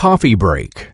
coffee break.